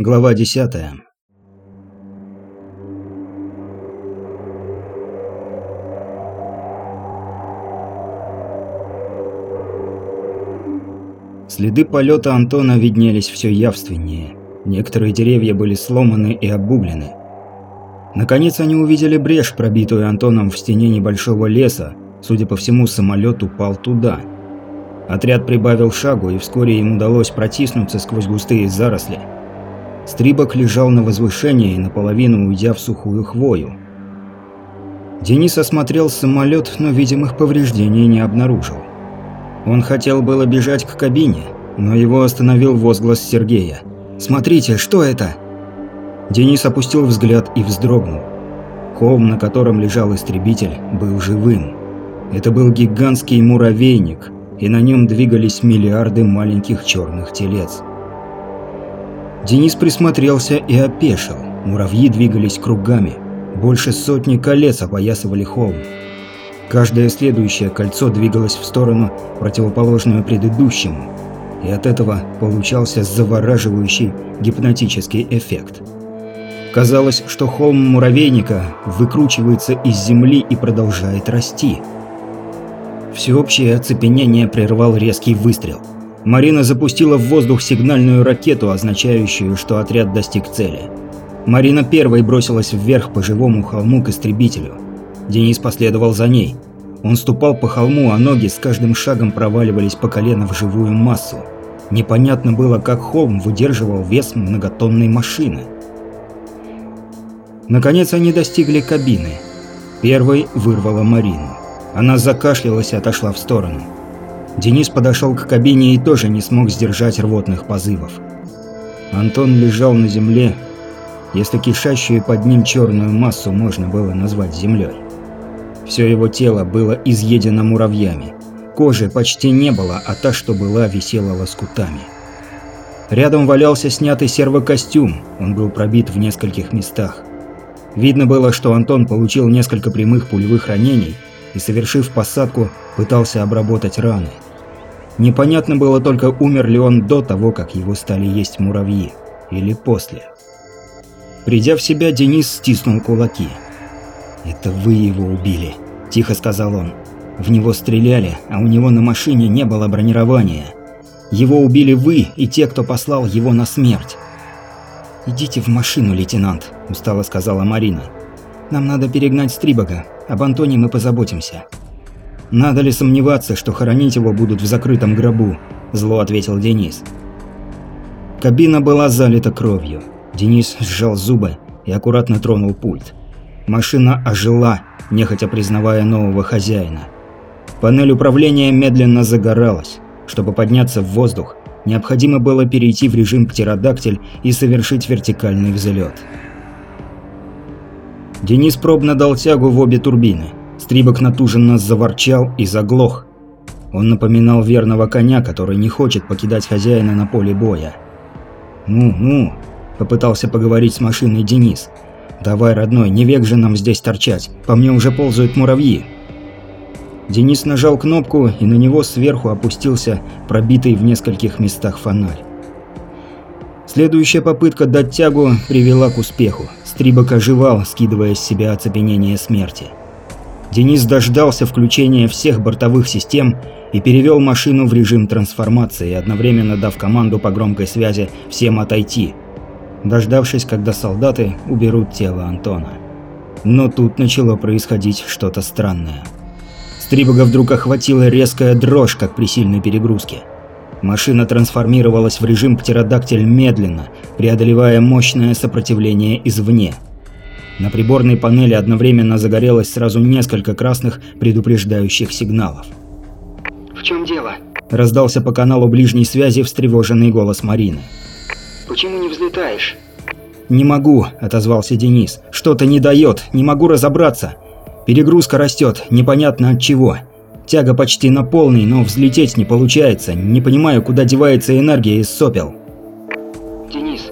Глава 10. Следы полета Антона виднелись все явственнее. Некоторые деревья были сломаны и обуглены. Наконец они увидели брешь, пробитую Антоном в стене небольшого леса. Судя по всему, самолет упал туда. Отряд прибавил шагу, и вскоре им удалось протиснуться сквозь густые заросли. Стрибок лежал на возвышении, наполовину уйдя в сухую хвою. Денис осмотрел самолет, но видимых повреждений не обнаружил. Он хотел было бежать к кабине, но его остановил возглас Сергея. «Смотрите, что это?» Денис опустил взгляд и вздрогнул. Холм, на котором лежал истребитель, был живым. Это был гигантский муравейник, и на нем двигались миллиарды маленьких черных телец. Денис присмотрелся и опешил. Муравьи двигались кругами. Больше сотни колец опоясывали холм. Каждое следующее кольцо двигалось в сторону, противоположную предыдущему. И от этого получался завораживающий гипнотический эффект. Казалось, что холм муравейника выкручивается из земли и продолжает расти. Всеобщее оцепенение прервал резкий выстрел – Марина запустила в воздух сигнальную ракету, означающую, что отряд достиг цели. Марина первой бросилась вверх по живому холму к истребителю. Денис последовал за ней. Он ступал по холму, а ноги с каждым шагом проваливались по колено в живую массу. Непонятно было, как холм выдерживал вес многотонной машины. Наконец они достигли кабины. Первой вырвала Марину. Она закашлялась и отошла в сторону. Денис подошел к кабине и тоже не смог сдержать рвотных позывов. Антон лежал на земле, если кишащую под ним черную массу можно было назвать землей. Все его тело было изъедено муравьями. Кожи почти не было, а та, что была, висела лоскутами. Рядом валялся снятый сервокостюм, он был пробит в нескольких местах. Видно было, что Антон получил несколько прямых пулевых ранений и, совершив посадку, пытался обработать раны. Непонятно было только, умер ли он до того, как его стали есть муравьи, или после. Придя в себя, Денис стиснул кулаки. «Это вы его убили», – тихо сказал он. «В него стреляли, а у него на машине не было бронирования. Его убили вы и те, кто послал его на смерть». «Идите в машину, лейтенант», – устало сказала Марина. «Нам надо перегнать Стрибога. Об Антоне мы позаботимся». «Надо ли сомневаться, что хоронить его будут в закрытом гробу?» – зло ответил Денис. Кабина была залита кровью. Денис сжал зубы и аккуратно тронул пульт. Машина ожила, нехотя признавая нового хозяина. Панель управления медленно загоралась. Чтобы подняться в воздух, необходимо было перейти в режим птеродактиль и совершить вертикальный взлет. Денис пробно дал тягу в обе турбины. Стрибок натуженно заворчал и заглох. Он напоминал верного коня, который не хочет покидать хозяина на поле боя. «Ну, ну», – попытался поговорить с машиной Денис. «Давай, родной, не век же нам здесь торчать, по мне уже ползают муравьи». Денис нажал кнопку, и на него сверху опустился пробитый в нескольких местах фонарь. Следующая попытка дать тягу привела к успеху. Стрибок оживал, скидывая с себя оцепенение смерти. Денис дождался включения всех бортовых систем и перевел машину в режим трансформации, одновременно дав команду по громкой связи всем отойти, дождавшись, когда солдаты уберут тело Антона. Но тут начало происходить что-то странное. Стрибога вдруг охватила резкая дрожь, как при сильной перегрузке. Машина трансформировалась в режим птеродактиль медленно, преодолевая мощное сопротивление извне – на приборной панели одновременно загорелось сразу несколько красных предупреждающих сигналов. «В чем дело?» – раздался по каналу ближней связи встревоженный голос Марины. «Почему не взлетаешь?» «Не могу», – отозвался Денис. «Что-то не дает, не могу разобраться. Перегрузка растет, непонятно от чего. Тяга почти на полный, но взлететь не получается. Не понимаю, куда девается энергия из сопел». «Денис».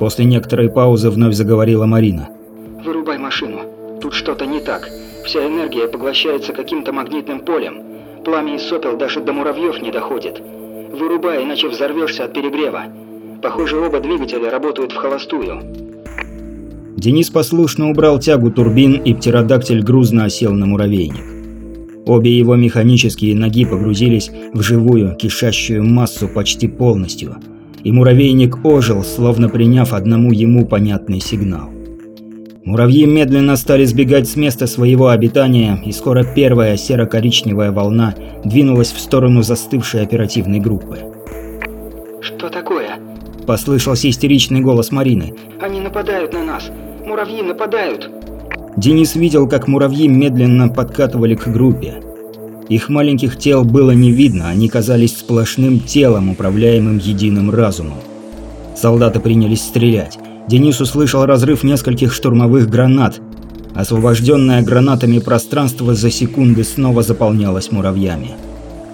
После некоторой паузы вновь заговорила Марина. Вырубай машину. Тут что-то не так. Вся энергия поглощается каким-то магнитным полем. Пламя из сопел даже до муравьев не доходит. Вырубай, иначе взорвешься от перегрева. Похоже, оба двигателя работают в холостую. Денис послушно убрал тягу турбин, и птеродактиль грузно осел на муравейник. Обе его механические ноги погрузились в живую, кишащую массу почти полностью, и муравейник ожил, словно приняв одному ему понятный сигнал. Муравьи медленно стали сбегать с места своего обитания, и скоро первая серо-коричневая волна двинулась в сторону застывшей оперативной группы. «Что такое?» – послышался истеричный голос Марины. «Они нападают на нас! Муравьи нападают!» Денис видел, как муравьи медленно подкатывали к группе. Их маленьких тел было не видно, они казались сплошным телом, управляемым единым разумом. Солдаты принялись стрелять. Денис услышал разрыв нескольких штурмовых гранат. Освобожденное гранатами пространство за секунды снова заполнялось муравьями.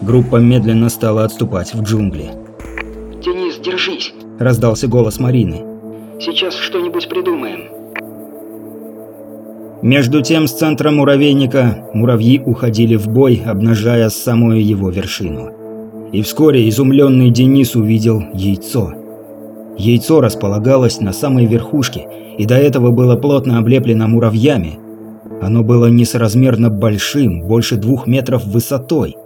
Группа медленно стала отступать в джунгли. «Денис, держись!» – раздался голос Марины. «Сейчас что-нибудь придумаем». Между тем, с центра муравейника муравьи уходили в бой, обнажая самую его вершину. И вскоре изумленный Денис увидел яйцо – Яйцо располагалось на самой верхушке и до этого было плотно облеплено муравьями. Оно было несоразмерно большим, больше двух метров высотой.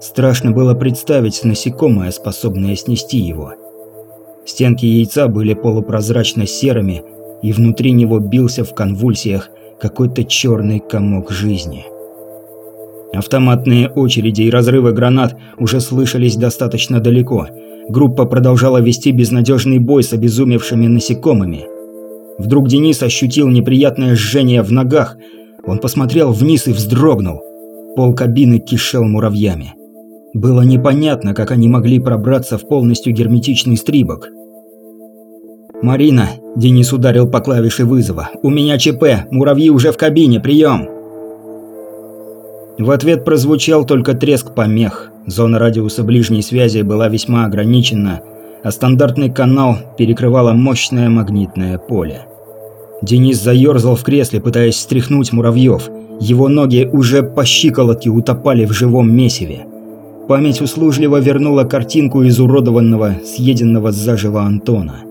Страшно было представить насекомое, способное снести его. Стенки яйца были полупрозрачно серыми, и внутри него бился в конвульсиях какой-то черный комок жизни. Автоматные очереди и разрывы гранат уже слышались достаточно далеко – группа продолжала вести безнадежный бой с обезумевшими насекомыми. Вдруг Денис ощутил неприятное жжение в ногах. Он посмотрел вниз и вздрогнул. Пол кабины кишел муравьями. Было непонятно, как они могли пробраться в полностью герметичный стрибок. «Марина!» – Денис ударил по клавише вызова. «У меня ЧП! Муравьи уже в кабине! Прием!» В ответ прозвучал только треск помех. Зона радиуса ближней связи была весьма ограничена, а стандартный канал перекрывало мощное магнитное поле. Денис заерзал в кресле, пытаясь стряхнуть муравьев. Его ноги уже по щиколотке утопали в живом месиве. Память услужливо вернула картинку изуродованного, съеденного заживо Антона.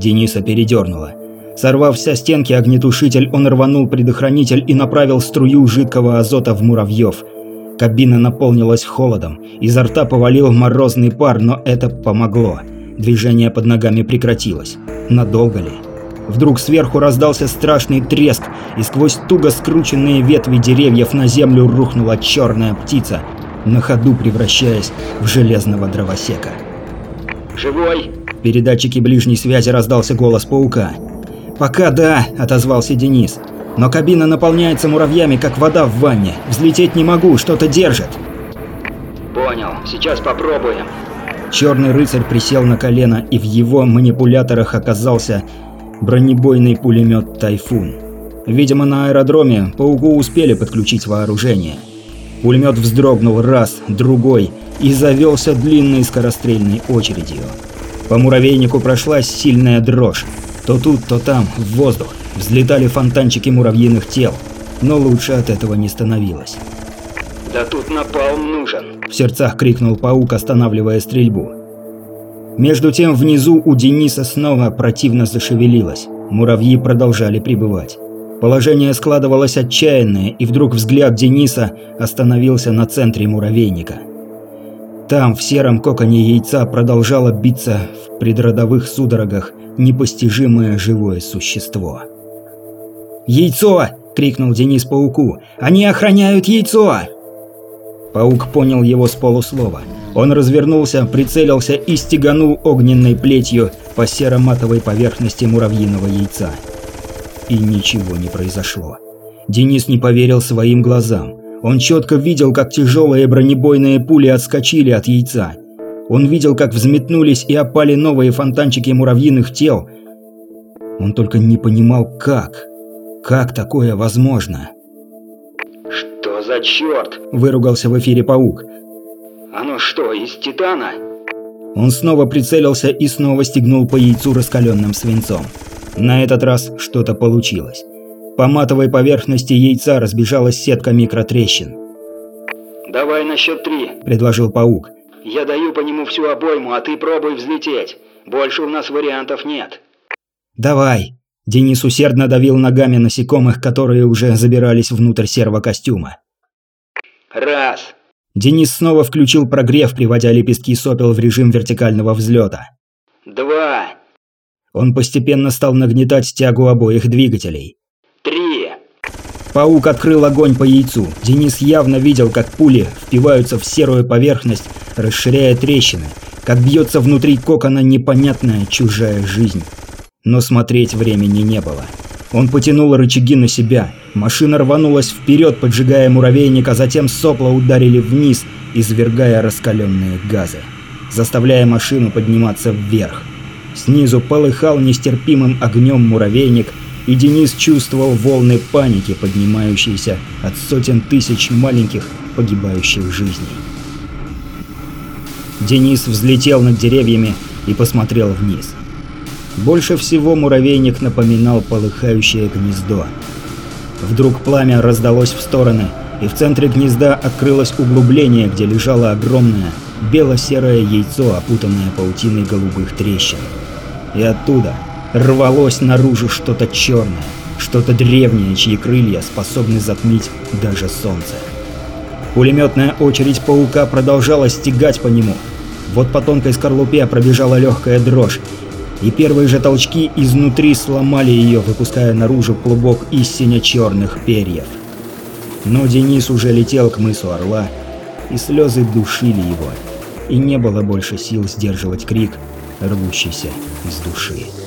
Дениса передернуло. Сорвав со стенки огнетушитель, он рванул предохранитель и направил струю жидкого азота в муравьев – Кабина наполнилась холодом, изо рта повалил морозный пар, но это помогло. Движение под ногами прекратилось. Надолго ли? Вдруг сверху раздался страшный треск, и сквозь туго скрученные ветви деревьев на землю рухнула черная птица, на ходу превращаясь в железного дровосека. «Живой?» В передатчике ближней связи раздался голос паука. «Пока да», — отозвался Денис. Но кабина наполняется муравьями, как вода в ванне. Взлететь не могу, что-то держит. Понял, сейчас попробуем. Черный рыцарь присел на колено, и в его манипуляторах оказался бронебойный пулемет «Тайфун». Видимо, на аэродроме пауку успели подключить вооружение. Пулемет вздрогнул раз, другой и завелся длинной скорострельной очередью. По муравейнику прошлась сильная дрожь. То тут, то там, в воздух. Взлетали фонтанчики муравьиных тел, но лучше от этого не становилось. «Да тут напалм нужен!» – в сердцах крикнул паук, останавливая стрельбу. Между тем внизу у Дениса снова противно зашевелилось. Муравьи продолжали прибывать. Положение складывалось отчаянное, и вдруг взгляд Дениса остановился на центре муравейника. Там, в сером коконе яйца, продолжало биться в предродовых судорогах непостижимое живое существо. «Яйцо!» – крикнул Денис пауку. «Они охраняют яйцо!» Паук понял его с полуслова. Он развернулся, прицелился и стеганул огненной плетью по серо-матовой поверхности муравьиного яйца. И ничего не произошло. Денис не поверил своим глазам. Он четко видел, как тяжелые бронебойные пули отскочили от яйца. Он видел, как взметнулись и опали новые фонтанчики муравьиных тел. Он только не понимал, как. Как такое возможно? «Что за черт?» – выругался в эфире паук. «Оно что, из титана?» Он снова прицелился и снова стегнул по яйцу раскаленным свинцом. На этот раз что-то получилось. По матовой поверхности яйца разбежалась сетка микротрещин. «Давай на счет три», – предложил паук. «Я даю по нему всю обойму, а ты пробуй взлететь. Больше у нас вариантов нет. «Давай!» Денис усердно давил ногами насекомых, которые уже забирались внутрь сервокостюма. Раз. Денис снова включил прогрев, приводя лепестки сопел в режим вертикального взлета. Два. Он постепенно стал нагнетать тягу обоих двигателей. Паук открыл огонь по яйцу. Денис явно видел, как пули впиваются в серую поверхность, расширяя трещины, как бьется внутри кокона непонятная чужая жизнь. Но смотреть времени не было. Он потянул рычаги на себя. Машина рванулась вперед, поджигая муравейник, а затем сопла ударили вниз, извергая раскаленные газы, заставляя машину подниматься вверх. Снизу полыхал нестерпимым огнем муравейник, и Денис чувствовал волны паники, поднимающиеся от сотен тысяч маленьких погибающих жизней. Денис взлетел над деревьями и посмотрел вниз. Больше всего муравейник напоминал полыхающее гнездо. Вдруг пламя раздалось в стороны, и в центре гнезда открылось углубление, где лежало огромное бело-серое яйцо, опутанное паутиной голубых трещин. И оттуда рвалось наружу что-то черное, что-то древнее, чьи крылья способны затмить даже солнце. Пулеметная очередь паука продолжала стегать по нему. Вот по тонкой скорлупе пробежала легкая дрожь, и первые же толчки изнутри сломали ее, выпуская наружу клубок из сине-черных перьев. Но Денис уже летел к мысу Орла, и слезы душили его, и не было больше сил сдерживать крик, рвущийся из души.